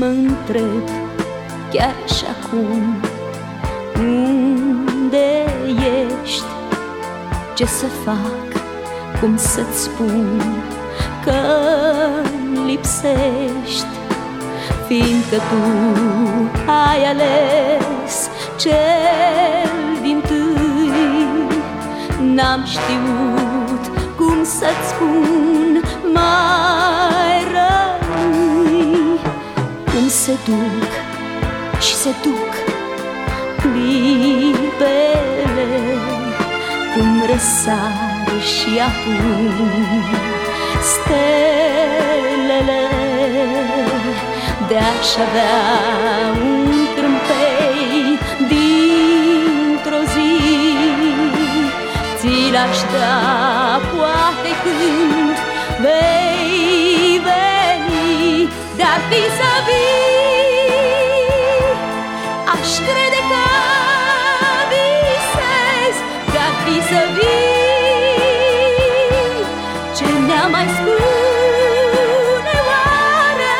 întreb chiar și acum Unde ești? Ce să fac? Cum să-ți spun că lipsești? Fiindcă tu ai ales cel din tâi N-am știut cum să-ți spun mai duc și se duc clipele Cum răsar și apun stelele. De-aș avea un trâmpei dintr-o zi Ți l-aș da poate când vei veni Dar fi să vii ne-a mai spune oare?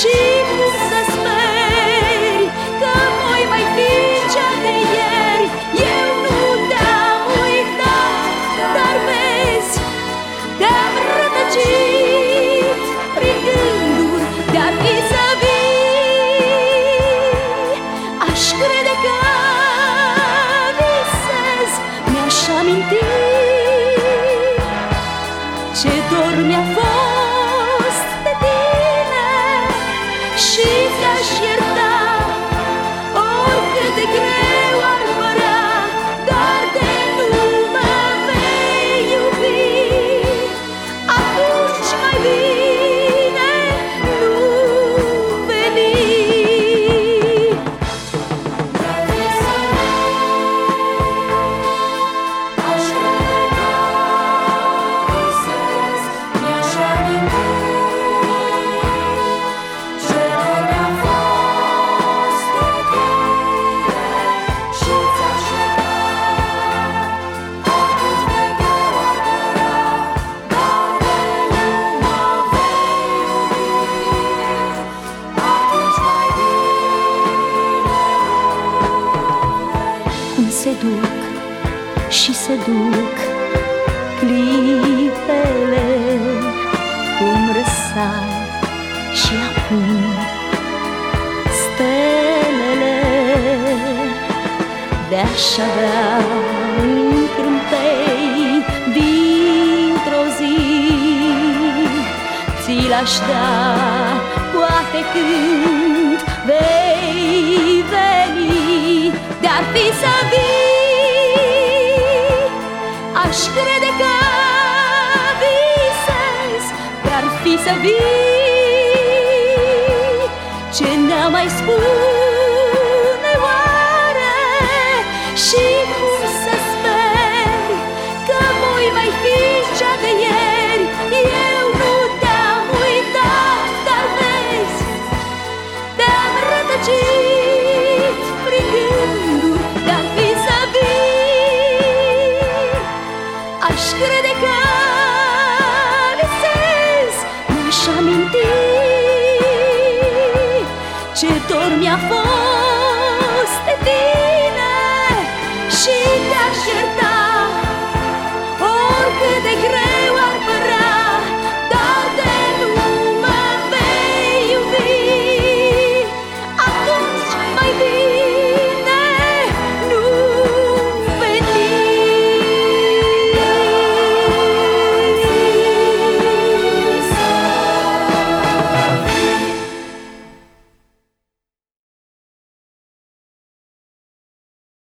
Și cum să speri că voi mai fi cea de ieri? Eu nu te-am uitat, dar vezi, te-am rătăcit Prin gânduri de-ar fi să vii. Aș crede că visez, mi-aș aminti ce dormea. mi-a se duc și se duc clipele cum răsar și acum stelele de-aș avea un crâmpei dintr-o zi. Ți l-aș da poate când veni de-ar fi să vii Aș crede că visez Dar fi să vii Ce ne-a mai spune Ce dor mi-a fost